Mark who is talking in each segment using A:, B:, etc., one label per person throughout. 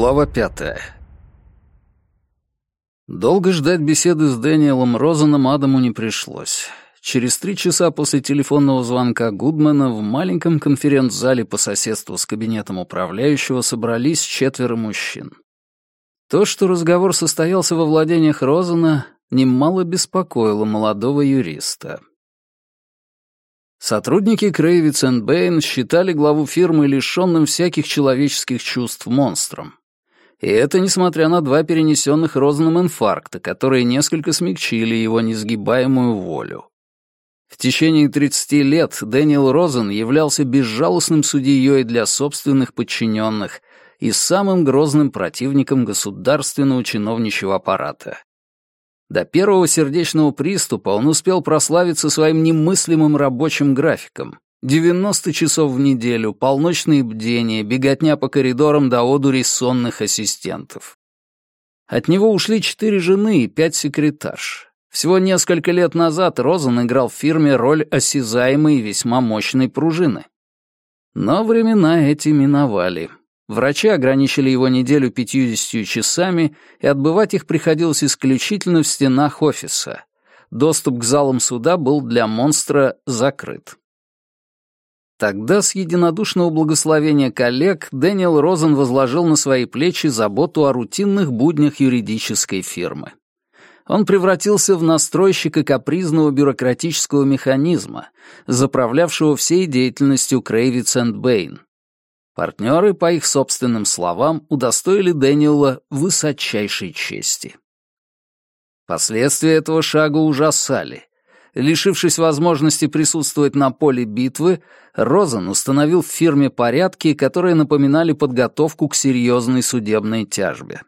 A: Глава пятая. Долго ждать беседы с Дэниелом Розаном Адаму не пришлось. Через три часа после телефонного звонка Гудмана в маленьком конференц-зале по соседству с кабинетом управляющего собрались четверо мужчин. То, что разговор состоялся во владениях Розана, немало беспокоило молодого юриста. Сотрудники Крейвиц Бэйн считали главу фирмы лишенным всяких человеческих чувств монстром. И это несмотря на два перенесенных Розаном инфаркта, которые несколько смягчили его несгибаемую волю. В течение 30 лет Дэниел Розен являлся безжалостным судьей для собственных подчиненных и самым грозным противником государственного чиновничьего аппарата. До первого сердечного приступа он успел прославиться своим немыслимым рабочим графиком. 90 часов в неделю, полночные бдения, беготня по коридорам до одури сонных ассистентов. От него ушли четыре жены и пять секретарш. Всего несколько лет назад Розен играл в фирме роль осязаемой и весьма мощной пружины. Но времена эти миновали. Врачи ограничили его неделю 50 часами, и отбывать их приходилось исключительно в стенах офиса. Доступ к залам суда был для монстра закрыт. Тогда с единодушного благословения коллег Дэниел Розен возложил на свои плечи заботу о рутинных буднях юридической фирмы. Он превратился в настройщика капризного бюрократического механизма, заправлявшего всей деятельностью Крейвиц энд Бэйн. Партнеры, по их собственным словам, удостоили Дэниела высочайшей чести. Последствия этого шага ужасали. Лишившись возможности присутствовать на поле битвы, Розен установил в фирме порядки, которые напоминали подготовку к серьезной судебной тяжбе.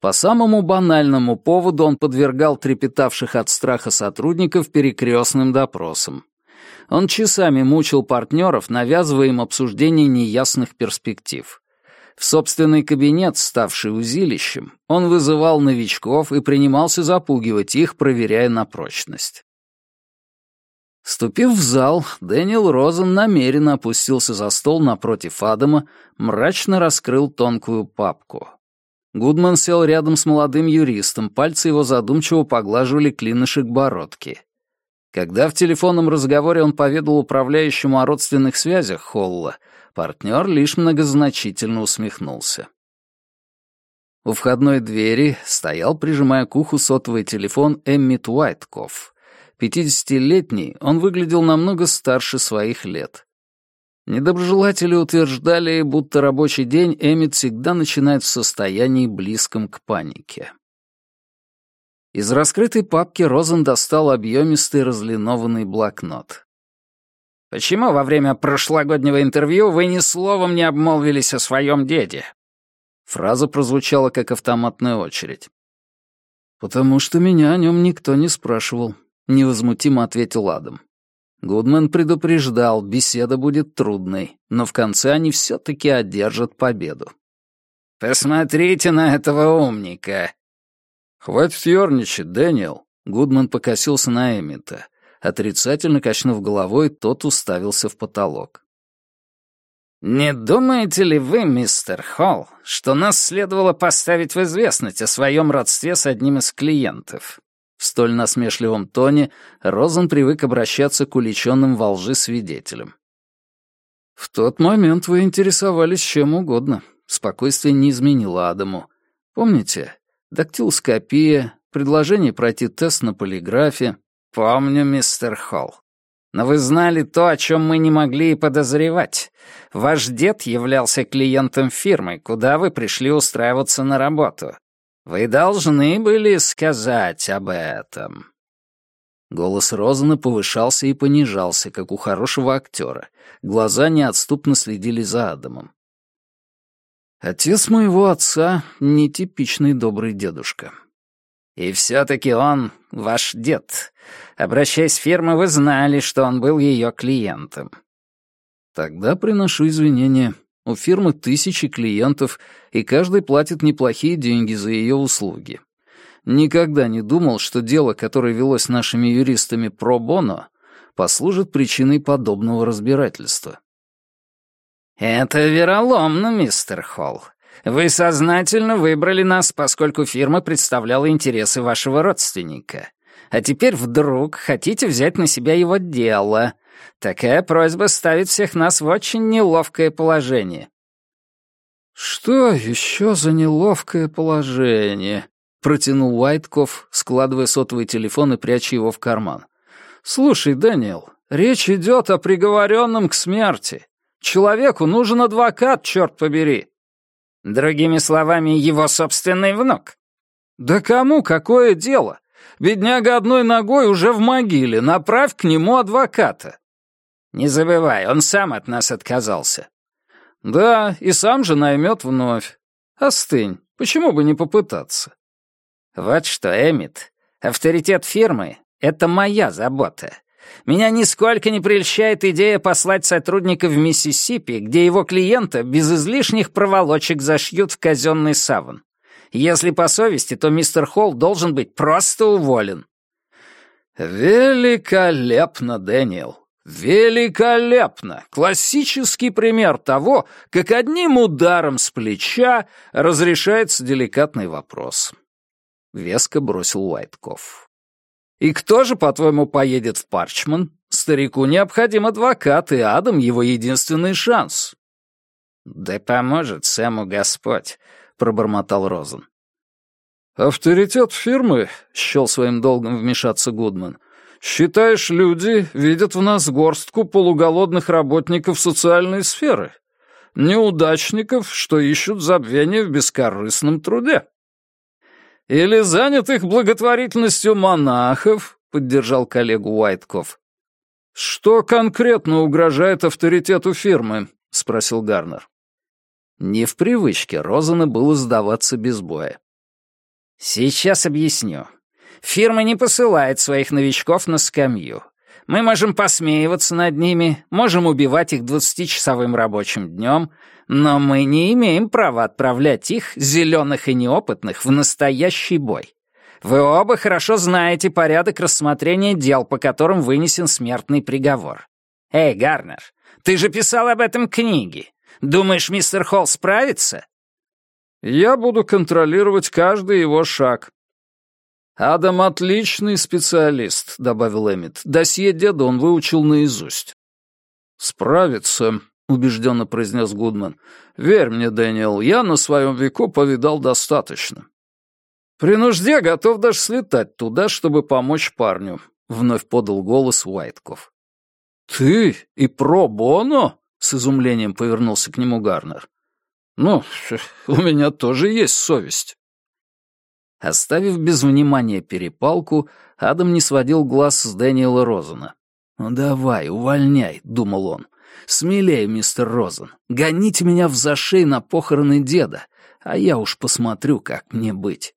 A: По самому банальному поводу он подвергал трепетавших от страха сотрудников перекрестным допросам. Он часами мучил партнеров, навязывая им обсуждение неясных перспектив. В собственный кабинет, ставший узилищем, он вызывал новичков и принимался запугивать их, проверяя на прочность. Ступив в зал, Дэниел Розен намеренно опустился за стол напротив Адама, мрачно раскрыл тонкую папку. Гудман сел рядом с молодым юристом, пальцы его задумчиво поглаживали клинышек бородки. Когда в телефонном разговоре он поведал управляющему о родственных связях Холла, партнер лишь многозначительно усмехнулся. У входной двери стоял, прижимая к уху сотовый телефон, Эммит Уайткофф. Пятидесятилетний, он выглядел намного старше своих лет. Недоброжелатели утверждали, будто рабочий день Эммит всегда начинает в состоянии близком к панике. Из раскрытой папки Розен достал объемистый разлинованный блокнот. «Почему во время прошлогоднего интервью вы ни словом не обмолвились о своем деде?» Фраза прозвучала как автоматная очередь. «Потому что меня о нем никто не спрашивал», — невозмутимо ответил Адам. Гудман предупреждал, беседа будет трудной, но в конце они все-таки одержат победу. «Посмотрите на этого умника!» «Хватит ерничать, Дэниел!» Гудман покосился на Эммита. Отрицательно качнув головой, тот уставился в потолок. «Не думаете ли вы, мистер Холл, что нас следовало поставить в известность о своем родстве с одним из клиентов?» В столь насмешливом тоне Розен привык обращаться к уличенным во лжи свидетелям. «В тот момент вы интересовались чем угодно. Спокойствие не изменило Адаму. Помните, дактилоскопия, предложение пройти тест на полиграфе. Помню, мистер Холл. Но вы знали то, о чем мы не могли и подозревать. Ваш дед являлся клиентом фирмы, куда вы пришли устраиваться на работу. Вы должны были сказать об этом. Голос Розена повышался и понижался, как у хорошего актера. Глаза неотступно следили за Адамом. Отец моего отца — нетипичный добрый дедушка. И все-таки он ваш дед. Обращаясь в фирму, вы знали, что он был ее клиентом. Тогда приношу извинения. У фирмы тысячи клиентов, и каждый платит неплохие деньги за ее услуги. Никогда не думал, что дело, которое велось нашими юристами про боно, послужит причиной подобного разбирательства. «Это вероломно, мистер Холл.
B: Вы сознательно выбрали нас, поскольку фирма представляла интересы вашего родственника. А теперь вдруг хотите взять на себя его дело. Такая просьба ставит всех нас в очень неловкое положение».
A: «Что еще за неловкое положение?» — протянул Уайтков, складывая сотовый телефон и пряча его в карман. «Слушай, Дэниел, речь идет о приговоренном к смерти. Человеку нужен адвокат, черт побери».
B: Другими словами, его собственный внук.
A: «Да кому какое дело? Бедняга одной ногой уже в могиле. Направь к нему адвоката».
B: «Не забывай, он сам от нас отказался».
A: «Да, и сам же наймет вновь. Остынь, почему бы не попытаться?»
B: «Вот что, Эмит, авторитет фирмы — это моя забота. Меня нисколько не прельщает идея послать сотрудника в Миссисипи, где его клиента без излишних проволочек зашьют в казенный саван. Если по совести, то мистер Холл должен быть просто уволен».
A: «Великолепно, Дэниел, великолепно! Классический пример того, как одним ударом с плеча разрешается деликатный вопрос». Веско бросил Уайтков. «И кто же, по-твоему, поедет в Парчман? Старику необходим адвокат, и Адам — его единственный шанс».
B: «Да поможет Сэму Господь», — пробормотал Розен.
A: «Авторитет фирмы», — счел своим долгом вмешаться Гудман, «считаешь, люди видят в нас горстку полуголодных работников социальной сферы, неудачников, что ищут забвения в бескорыстном труде». «Или занятых благотворительностью монахов», — поддержал коллегу Уайтков. «Что конкретно угрожает авторитету фирмы?» — спросил Гарнер. Не в привычке Розана было сдаваться без боя.
B: «Сейчас объясню. Фирма не посылает своих новичков на скамью. Мы можем посмеиваться над ними, можем убивать их двадцатичасовым рабочим днем, но мы не имеем права отправлять их, зеленых и неопытных, в настоящий бой. Вы оба хорошо знаете порядок рассмотрения дел, по которым вынесен смертный приговор. Эй, Гарнер, ты же писал об этом книги. Думаешь, мистер Холл справится?»
A: «Я буду контролировать каждый его шаг», «Адам отличный специалист», — добавил Эммит. «Досье деда он выучил наизусть». «Справится», — убежденно произнес Гудман. «Верь мне, Дэниел, я на своем веку повидал достаточно». «При нужде готов даже слетать туда, чтобы помочь парню», — вновь подал голос Уайтков. «Ты и про Боно?» — с изумлением повернулся к нему Гарнер. «Ну, у меня тоже есть совесть». Оставив без внимания перепалку, Адам не сводил глаз с Дэниела Розена. «Ну давай, увольняй», — думал он. «Смелее, мистер Розен. Гоните меня в зашей на похороны деда, а я уж посмотрю, как мне быть».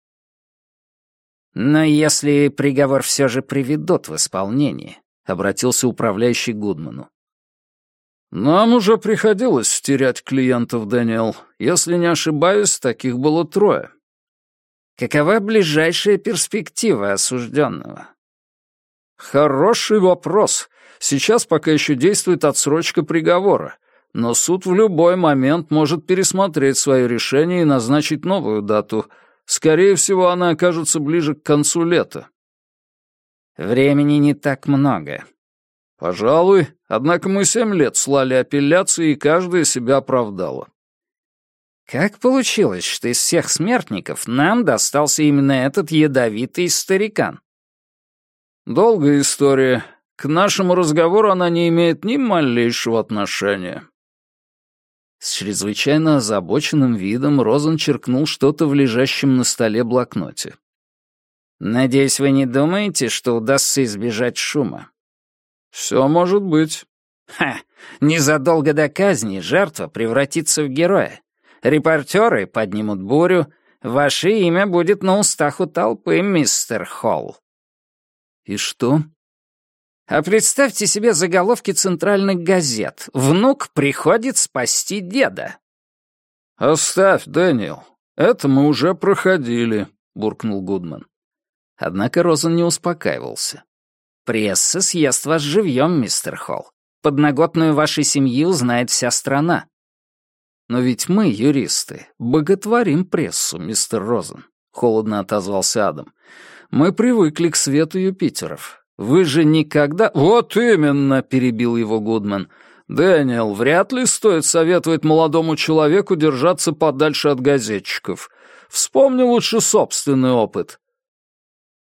B: «Но если приговор все же приведут в исполнение», — обратился управляющий Гудману.
A: «Нам уже приходилось терять клиентов, Дэниел. Если не ошибаюсь, таких было трое.
B: Какова ближайшая перспектива осужденного?
A: Хороший вопрос. Сейчас пока еще действует отсрочка приговора, но суд в любой момент может пересмотреть свое решение и назначить новую дату. Скорее всего, она окажется ближе к концу лета.
B: Времени не так много.
A: Пожалуй, однако мы семь лет слали апелляции, и каждая себя оправдала.
B: Как получилось, что из всех смертников нам достался именно этот ядовитый старикан?
A: Долгая история. К нашему разговору она не имеет ни малейшего отношения.
B: С чрезвычайно озабоченным видом Розен черкнул что-то в лежащем на столе блокноте. «Надеюсь, вы не думаете, что удастся избежать шума?»
A: «Все может быть».
B: «Ха! Незадолго до казни жертва превратится в героя. Репортеры поднимут бурю. Ваше имя будет на устах у толпы, мистер Холл».
A: «И что?»
B: А представьте себе заголовки центральных газет. «Внук приходит спасти деда».
A: «Оставь, Дэниел. Это мы уже проходили», — буркнул Гудман.
B: Однако Розен не успокаивался. «Пресса съест вас живьем, мистер Холл. Подноготную вашей семьи узнает вся страна.
A: но ведь мы, юристы, боготворим прессу, мистер Розен», — холодно отозвался Адам. «Мы привыкли к свету Юпитеров. Вы же никогда...» «Вот именно», — перебил его Гудман. «Дэниел, вряд ли стоит советовать молодому человеку держаться подальше от газетчиков. Вспомни лучше собственный опыт».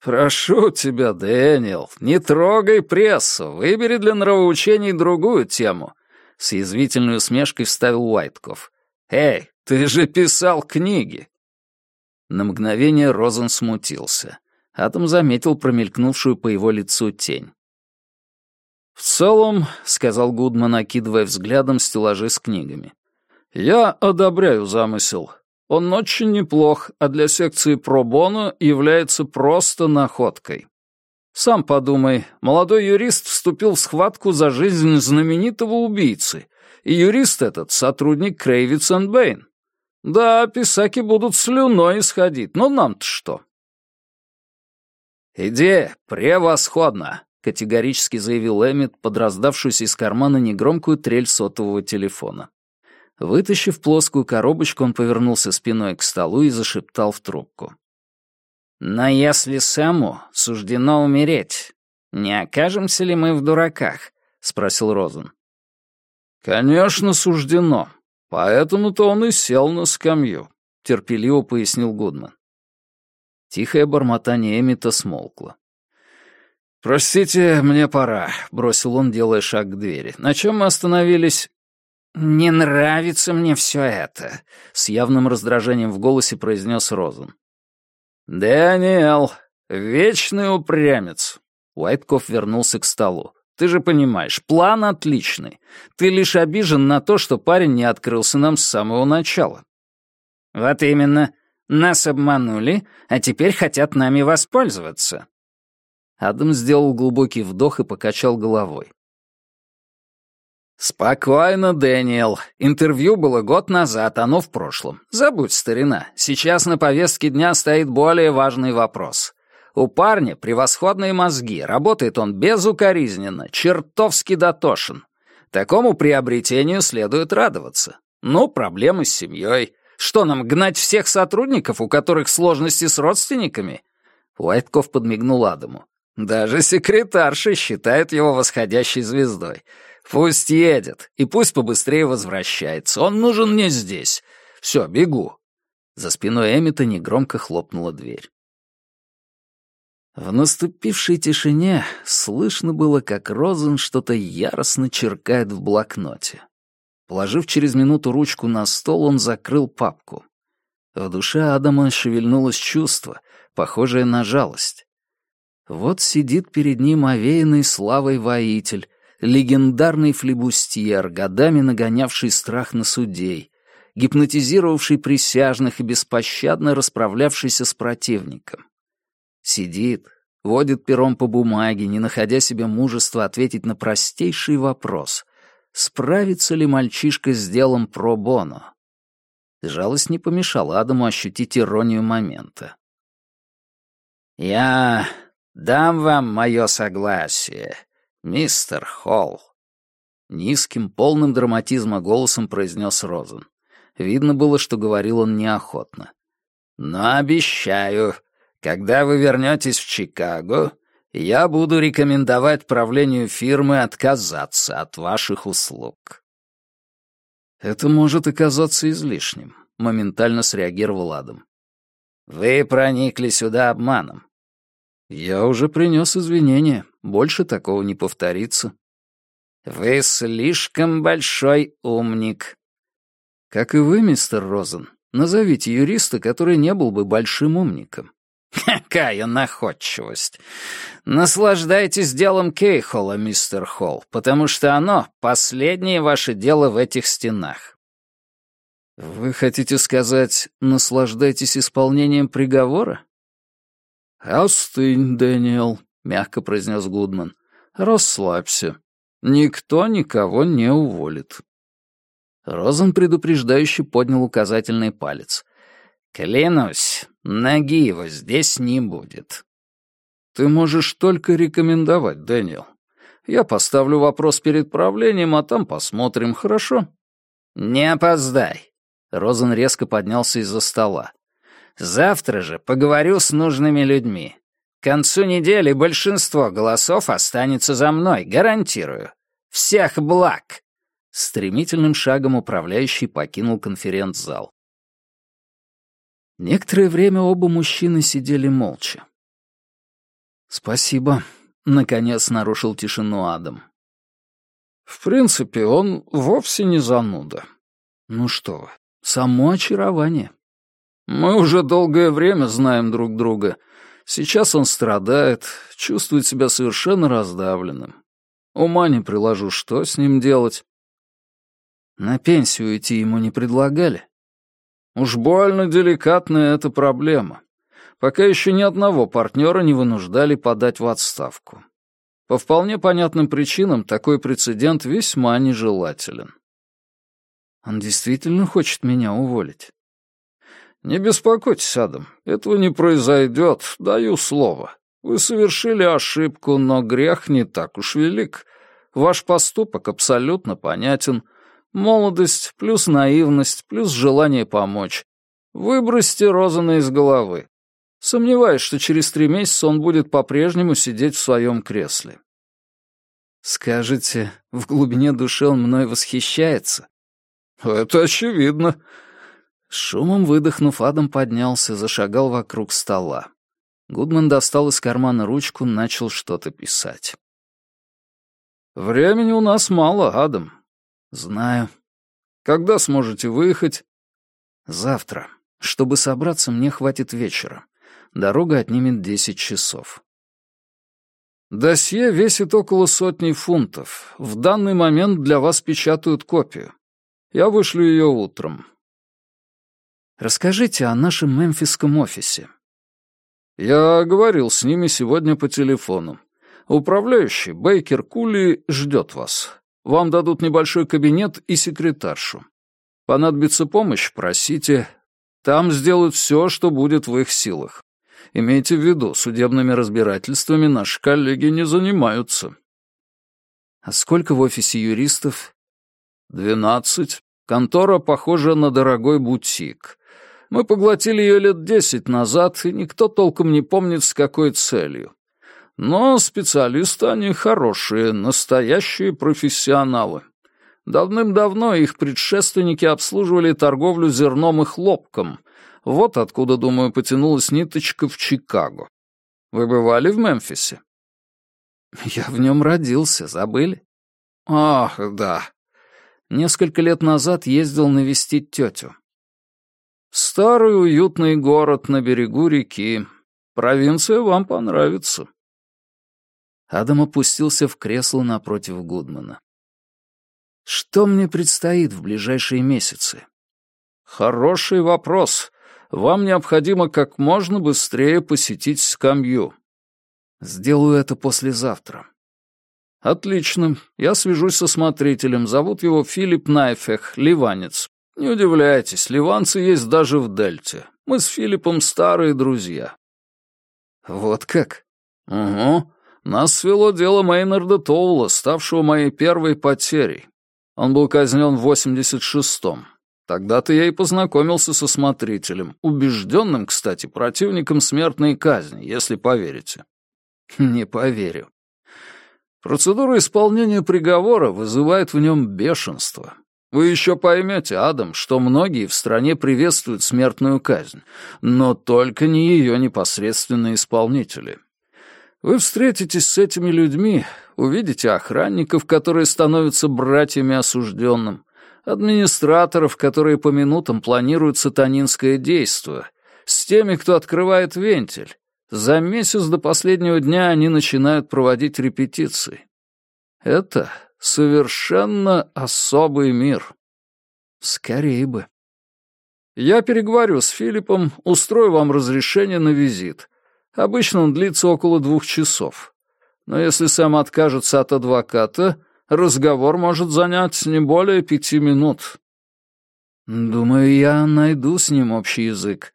A: «Прошу тебя, Дэниел, не трогай прессу, выбери для нравоучений другую тему», — с язвительной усмешкой вставил Уайтков. «Эй, ты же писал книги!» На мгновение Розен смутился. Атом заметил промелькнувшую по его лицу тень. «В целом», — сказал Гудман, окидывая взглядом стеллажи с книгами, — «я одобряю замысел. Он очень неплох, а для секции пробоно является просто находкой. Сам подумай, молодой юрист вступил в схватку за жизнь знаменитого убийцы, и юрист этот — сотрудник Крейвиц энд Бэйн. Да, писаки будут слюной исходить, но нам-то что? «Идея превосходна», — категорически заявил Эммет под раздавшуюся из кармана негромкую трель сотового телефона. Вытащив плоскую коробочку, он повернулся спиной к столу и зашептал в трубку. «Но если Сэму суждено умереть, не окажемся ли мы в дураках?» — спросил Розен. «Конечно, суждено. Поэтому-то он и сел на скамью», — терпеливо пояснил Гудман. Тихое бормотание Эмита смолкло. «Простите, мне пора», — бросил он, делая шаг к двери. «На чем мы остановились?» «Не нравится мне все это», — с явным раздражением в голосе произнес Розен. «Дэниел, вечный упрямец». Уайтков вернулся к столу. «Ты же понимаешь, план отличный. Ты лишь обижен на то, что парень не открылся нам с самого начала». «Вот именно. Нас обманули, а теперь хотят нами воспользоваться». Адам сделал глубокий вдох и покачал головой. «Спокойно, Дэниел. Интервью было год назад, оно в прошлом. Забудь, старина. Сейчас на повестке дня стоит более важный вопрос. У парня превосходные мозги, работает он безукоризненно, чертовски дотошен. Такому приобретению следует радоваться. Ну, проблемы с семьей. Что нам, гнать всех сотрудников, у которых сложности с родственниками?» Уайтков подмигнул Адаму. «Даже секретарша считает его восходящей звездой. Пусть едет, и пусть побыстрее возвращается. Он нужен мне здесь. Все, бегу». За спиной Эмита негромко хлопнула дверь. В наступившей тишине слышно было, как Розен что-то яростно черкает в блокноте. Положив через минуту ручку на стол, он закрыл папку. В душе Адама шевельнулось чувство, похожее на жалость. Вот сидит перед ним овеянный славой воитель, легендарный флебустьер, годами нагонявший страх на судей, гипнотизировавший присяжных и беспощадно расправлявшийся с противником. Сидит, водит пером по бумаге, не находя себе мужества ответить на простейший вопрос — справится ли мальчишка с делом про боно? Жалость не помешала Адаму ощутить иронию момента. «Я дам вам мое согласие», «Мистер Холл!» Низким, полным драматизма голосом произнес Розен. Видно было, что говорил он неохотно. «Но обещаю, когда вы вернетесь в Чикаго, я буду рекомендовать правлению фирмы отказаться от ваших услуг». «Это может оказаться излишним», — моментально среагировал Адам. «Вы проникли сюда обманом. «Я уже принес извинения. Больше такого не повторится». «Вы слишком большой умник». «Как и вы, мистер Розен. Назовите юриста, который не был бы большим умником». «Какая находчивость! Наслаждайтесь делом Кейхола, мистер Холл, потому что оно — последнее ваше дело в этих стенах». «Вы хотите сказать, наслаждайтесь исполнением приговора?» «Остынь, Дэниел», — мягко произнес Гудман. «Расслабься. Никто никого не уволит». Розен предупреждающе поднял указательный палец. «Клянусь, ноги его здесь не будет». «Ты можешь только рекомендовать, Дэниел. Я поставлю вопрос перед правлением, а там посмотрим, хорошо?» «Не опоздай.
B: Розен резко поднялся из-за стола. «Завтра же поговорю с нужными людьми. К концу недели большинство голосов останется за мной, гарантирую. Всех благ!» Стремительным шагом управляющий покинул конференц-зал. Некоторое время оба мужчины сидели молча.
A: «Спасибо», — наконец нарушил тишину Адам. «В принципе, он вовсе не зануда. Ну что вы, само очарование. Мы уже долгое время знаем друг друга. Сейчас он страдает, чувствует себя совершенно раздавленным. Ума не приложу, что с ним делать. На пенсию идти ему не предлагали? Уж больно деликатная эта проблема. Пока еще ни одного партнера не вынуждали подать в отставку. По вполне понятным причинам такой прецедент весьма нежелателен. Он действительно хочет меня уволить. Не беспокойтесь, Адам, этого не произойдет, даю слово. Вы совершили ошибку, но грех не так уж велик. Ваш поступок абсолютно понятен — Молодость плюс наивность плюс желание помочь. Выбросьте Розана из головы. Сомневаюсь, что через три месяца он будет по-прежнему сидеть в своем кресле.
B: Скажете, в глубине души он мной восхищается?
A: Это очевидно.
B: Шумом выдохнув, Адам поднялся, зашагал вокруг стола. Гудман достал из кармана ручку, начал что-то писать.
A: «Времени у нас мало, Адам.
B: «Знаю.
A: Когда сможете выехать?»
B: «Завтра. Чтобы собраться, мне хватит вечера. Дорога отнимет десять часов».
A: «Досье весит около сотни фунтов. В данный момент для вас печатают копию. Я вышлю ее утром».
B: «Расскажите о нашем мемфисском офисе».
A: «Я говорил с ними сегодня по телефону. Управляющий Бейкер Кули ждет вас. Вам дадут небольшой кабинет и секретаршу. Понадобится помощь — просите. Там сделают все, что будет в их силах. Имейте в виду, судебными разбирательствами наши коллеги не занимаются.
B: А сколько в офисе юристов?
A: Двенадцать. Контора похожа на дорогой бутик. Мы поглотили ее лет десять назад, и никто толком не помнит, с какой целью. Но специалисты они хорошие, настоящие профессионалы. Давным-давно их предшественники обслуживали торговлю зерном и хлопком. Вот откуда, думаю, потянулась ниточка в Чикаго. Вы бывали в Мемфисе?
B: Я в нем родился, забыли?
A: Ах, да.
B: Несколько лет назад ездил навестить тетю.
A: Старый уютный город на берегу реки. Провинция вам понравится.
B: Адам опустился в кресло напротив Гудмана. «Что мне предстоит в ближайшие месяцы?»
A: «Хороший вопрос. Вам необходимо как можно быстрее посетить скамью».
B: «Сделаю это послезавтра».
A: «Отлично. Я свяжусь со смотрителем. Зовут его Филипп Найфех, ливанец. Не удивляйтесь, ливанцы есть даже в Дельте. Мы с Филиппом старые друзья».
B: «Вот как?»
A: «Угу. Нас свело дело Мейнарда Тоула, ставшего моей первой потерей. Он был казнен в 86-м. Тогда-то я и познакомился со смотрителем, убежденным, кстати, противником смертной казни, если поверите.
B: Не поверю.
A: Процедура исполнения приговора вызывает в нем бешенство. Вы еще поймете, Адам, что многие в стране приветствуют смертную казнь, но только не ее непосредственные исполнители. Вы встретитесь с этими людьми, увидите охранников, которые становятся братьями осужденным, администраторов, которые по минутам планируют сатанинское действо, с теми, кто открывает вентиль. За месяц до последнего дня они начинают проводить репетиции. Это совершенно особый мир.
B: Скорее бы.
A: Я переговорю с Филиппом, устрою вам разрешение на визит. Обычно он длится около двух часов. Но если Сэм откажется от адвоката, разговор может занять не более пяти минут.
B: Думаю, я найду с ним общий язык.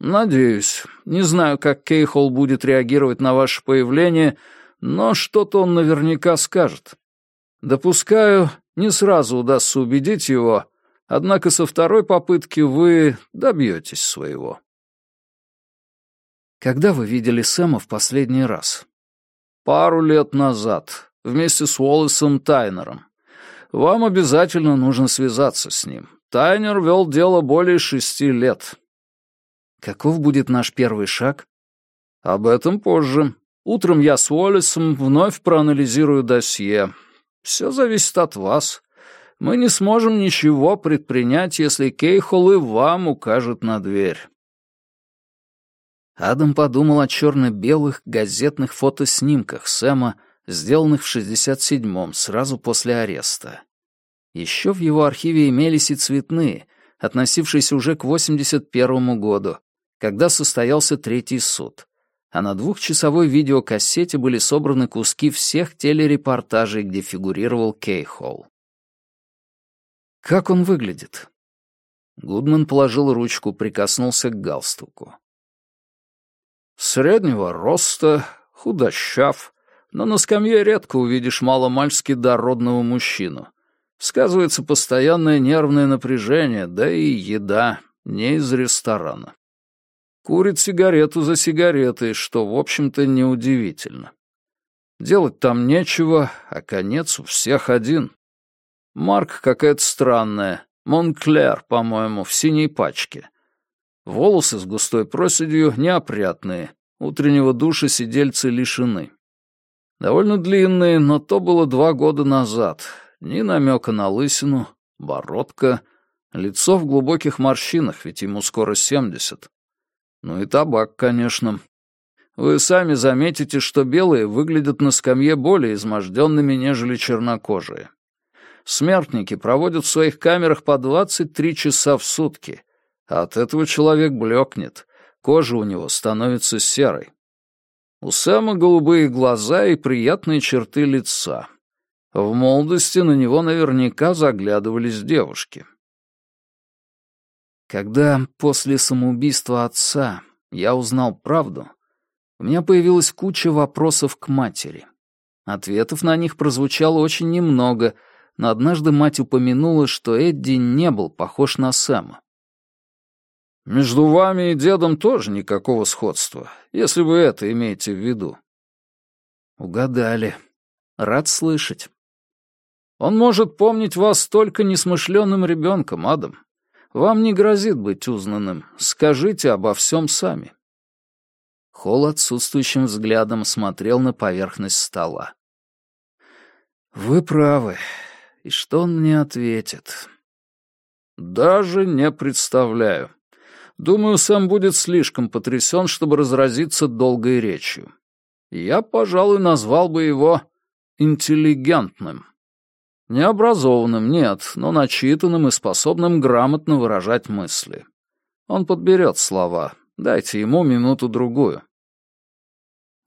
A: Надеюсь. Не знаю, как Кейхол будет реагировать на ваше появление, но что-то он наверняка скажет. Допускаю, не сразу удастся убедить его, Однако со второй попытки вы добьетесь своего.
B: Когда вы видели Сэма в последний раз?
A: Пару лет назад, вместе с Уоллесом Тайнером. Вам обязательно нужно связаться с ним. Тайнер вел дело более шести лет.
B: Каков будет наш первый шаг?
A: Об этом позже. Утром я с Уоллесом вновь проанализирую досье. Все зависит от вас. Мы не сможем ничего предпринять, если Кейхол и вам укажет на дверь.
B: Адам подумал о черно-белых газетных фотоснимках Сэма, сделанных в 67-м, сразу после ареста. Еще в его архиве имелись и цветные, относившиеся уже к 81-му году, когда состоялся третий суд. А на двухчасовой видеокассете были собраны куски всех телерепортажей, где фигурировал Кейхолл. «Как он выглядит?» Гудман положил ручку, прикоснулся к галстуку.
A: «Среднего роста, худощав, но на скамье редко увидишь маломальски дородного мужчину. Сказывается постоянное нервное напряжение, да и еда не из ресторана. Курит сигарету за сигаретой, что, в общем-то, неудивительно. Делать там нечего, а конец у всех один. Марк какая-то странная, Монклер, по-моему, в синей пачке. Волосы с густой проседью неопрятные, утреннего душа сидельцы лишены. Довольно длинные, но то было два года назад, ни намека на лысину, бородка, лицо в глубоких морщинах, ведь ему скоро семьдесят. Ну и табак, конечно. Вы сами заметите, что белые выглядят на скамье более изможденными, нежели чернокожие. Смертники проводят в своих камерах по 23 часа в сутки, от этого человек блекнет, кожа у него становится серой. У Сэма голубые глаза и приятные черты лица. В молодости на него наверняка заглядывались девушки.
B: Когда после самоубийства отца я узнал правду, у меня появилась куча вопросов к матери. Ответов на них прозвучало очень немного, но однажды мать упомянула, что Эдди не был похож на Сэма.
A: «Между вами и дедом тоже никакого сходства, если вы это имеете в виду».
B: «Угадали. Рад слышать».
A: Он может помнить вас только несмышленным ребенком, Адам. Вам не грозит быть узнанным. Скажите обо всем сами».
B: Холл отсутствующим взглядом смотрел на поверхность стола. «Вы правы. И что он мне ответит?»
A: «Даже не представляю. Думаю, Сэм будет слишком потрясен, чтобы разразиться долгой речью. Я, пожалуй, назвал бы его интеллигентным». Необразованным, нет, но начитанным и способным грамотно выражать мысли. Он подберет слова. Дайте ему минуту-другую.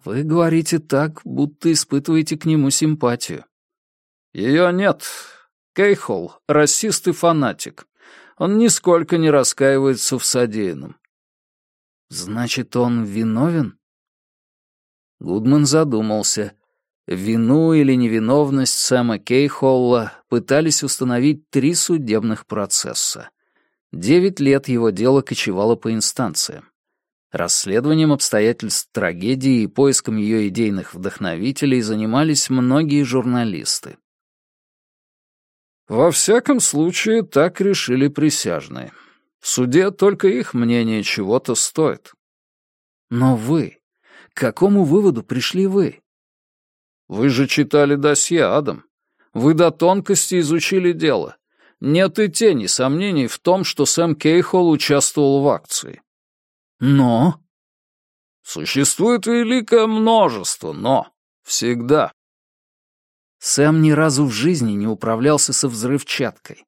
B: Вы говорите так, будто испытываете к нему симпатию.
A: Ее нет. Кейхол — расист и фанатик. Он нисколько не раскаивается в содеянном.
B: Значит, он виновен? Гудман задумался — Вину или невиновность Сэма Кейхолла пытались установить три судебных процесса. Девять лет его дело кочевало по инстанциям. Расследованием обстоятельств трагедии и поиском ее идейных вдохновителей занимались многие журналисты.
A: Во всяком случае, так решили присяжные. В суде только их мнение чего-то стоит.
B: Но вы... К какому выводу пришли вы?
A: Вы же читали досье, Адам. Вы до тонкости изучили дело. Нет и тени сомнений в том, что Сэм Кейхол участвовал в акции.
B: Но?
A: Существует великое множество «но». Всегда.
B: Сэм ни разу в жизни не управлялся со взрывчаткой.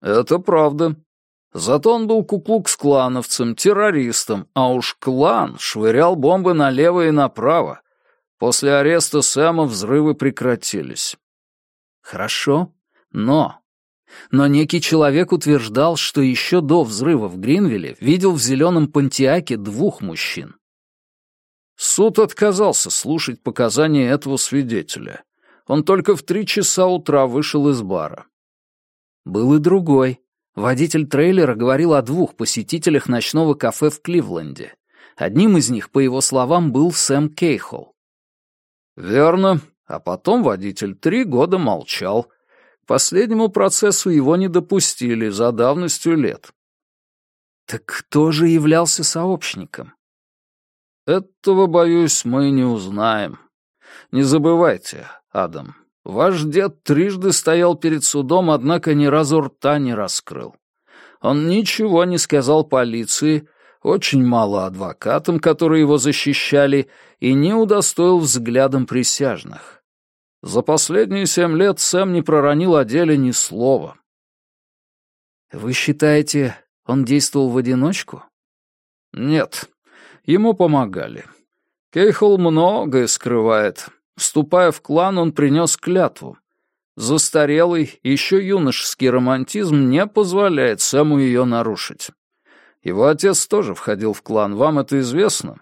A: Это правда. Зато он был куклукс-клановцем, террористом, а уж клан швырял бомбы налево и направо, После ареста Сэма взрывы прекратились.
B: Хорошо, но... Но некий человек утверждал, что еще до взрыва в Гринвилле видел в зеленом Пантиаке двух мужчин.
A: Суд отказался слушать показания этого свидетеля. Он только в три часа утра вышел из бара.
B: Был и другой.
A: Водитель трейлера говорил о двух посетителях ночного кафе в Кливленде. Одним из них, по его словам, был Сэм Кейхол. «Верно. А потом водитель три года молчал. К последнему процессу его не допустили за давностью лет». «Так кто же являлся сообщником?» «Этого, боюсь, мы не узнаем. Не забывайте, Адам, ваш дед трижды стоял перед судом, однако ни разу рта не раскрыл. Он ничего не сказал полиции, очень мало адвокатам, которые его защищали, и не удостоил взглядом присяжных. За последние семь лет Сэм не проронил о деле ни слова. «Вы считаете, он действовал в одиночку?» «Нет, ему помогали. Кейхол многое скрывает. Вступая в клан, он принес клятву. Застарелый, еще юношеский романтизм не позволяет Сэму ее нарушить. Его отец тоже входил в клан, вам это известно?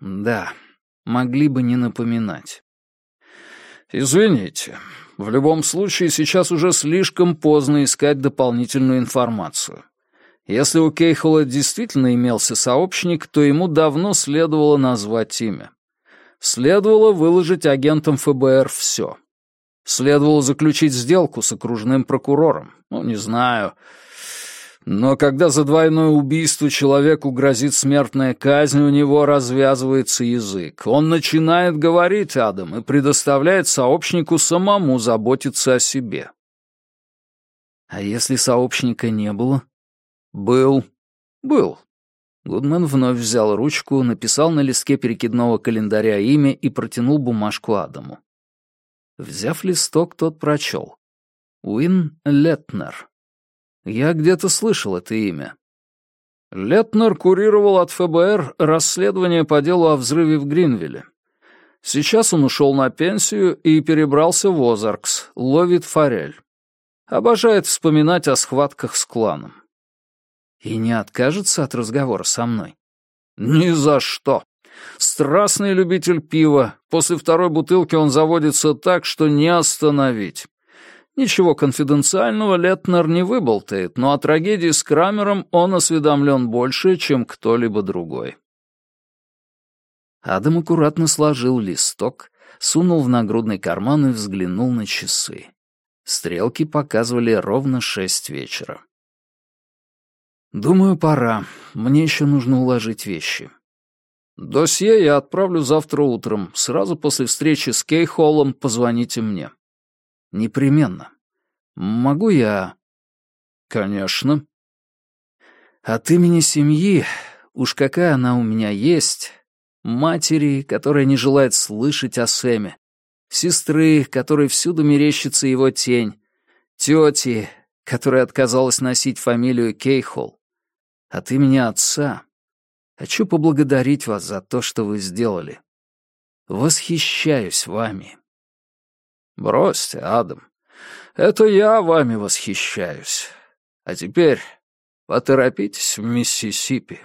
B: Да, могли бы не напоминать.
A: Извините. В любом случае, сейчас уже слишком поздно искать дополнительную информацию. Если у Кейхола действительно имелся сообщник, то ему давно следовало назвать имя. Следовало выложить агентам ФБР все. Следовало заключить сделку с окружным прокурором. Ну, не знаю. Но когда за двойное убийство человеку грозит смертная казнь, у него развязывается язык. Он начинает говорить, Адам, и предоставляет сообщнику самому заботиться о себе.
B: А если сообщника не было?
A: Был. Был.
B: Гудман вновь взял ручку, написал на листке перекидного календаря имя и протянул бумажку Адаму. Взяв листок, тот прочел. Уин Летнер. Я где-то слышал это имя.
A: Летнер курировал от ФБР расследование по делу о взрыве в Гринвилле. Сейчас он ушел на пенсию и перебрался в Озаркс, ловит форель. Обожает вспоминать о схватках с кланом.
B: И не откажется от разговора со мной?
A: Ни за что. Страстный любитель пива. После второй бутылки он заводится так, что не остановить. Ничего конфиденциального Летнер не выболтает, но о трагедии с Крамером он осведомлен больше, чем кто-либо другой.
B: Адам аккуратно сложил листок, сунул в нагрудный карман и взглянул на часы. Стрелки показывали ровно шесть вечера. «Думаю, пора. Мне еще нужно уложить вещи».
A: «Досье я отправлю завтра утром. Сразу после встречи с Кейхоллом позвоните мне».
B: Непременно. Могу я...
A: Конечно.
B: От имени семьи, уж какая она у меня есть, матери, которая не желает слышать о Сэме, сестры, которой всюду мерещится его тень, тети, которая отказалась носить фамилию Кейхол, от имени отца. Хочу поблагодарить вас за то, что вы сделали. Восхищаюсь вами.
A: Бросьте, Адам. Это я вами восхищаюсь. А теперь поторопитесь в Миссисипи.